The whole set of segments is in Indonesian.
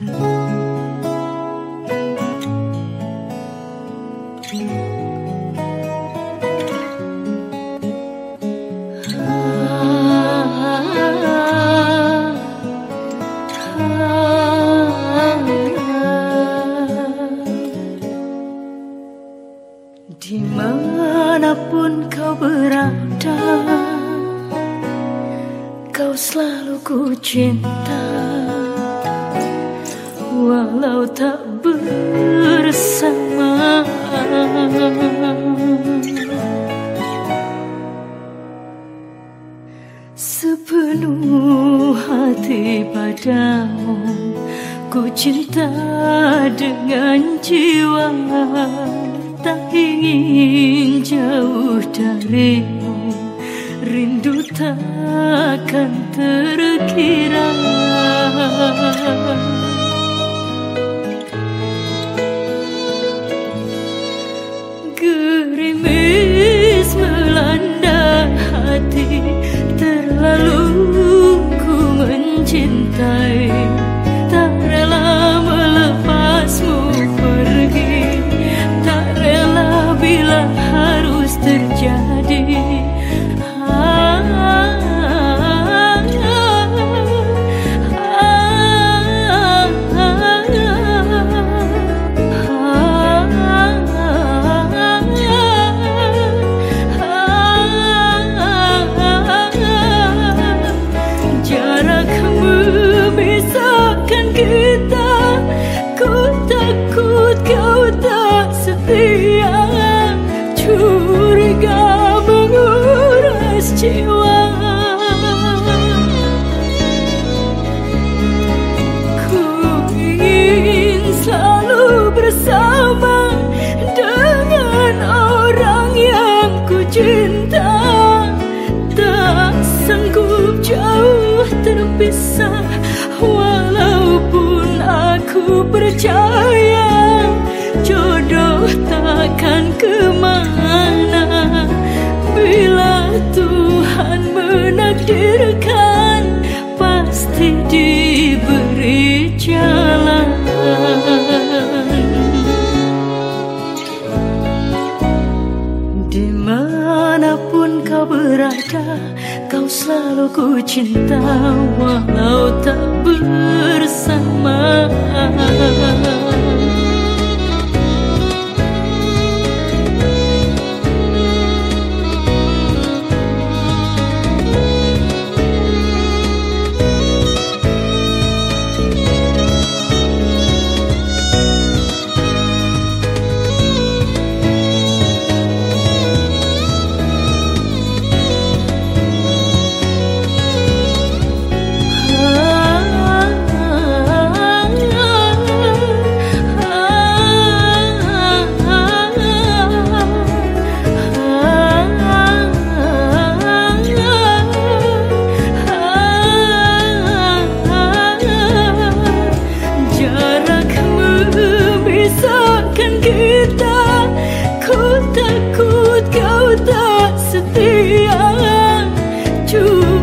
Di mana pun kau berada Kau selalu ku cinta Walau tak bersama. Sepenuh hati padamu Ku cinta dengan jiwa Tak ingin jauh darimu. Rindu takkan terkira terpisah. Walaupun aku percaya Jodoh takkan ke mana Kau berada Kau selalu ku cinta Walau tak bersama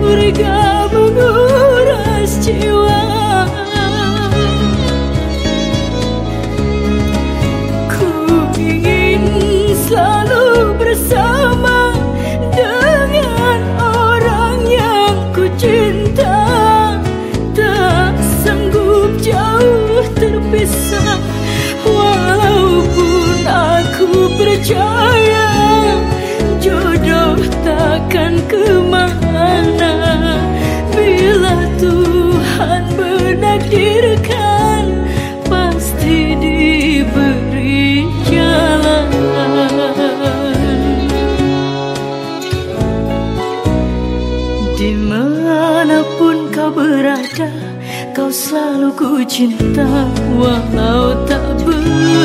percaya berada kau selalu ku cinta walau tak bersama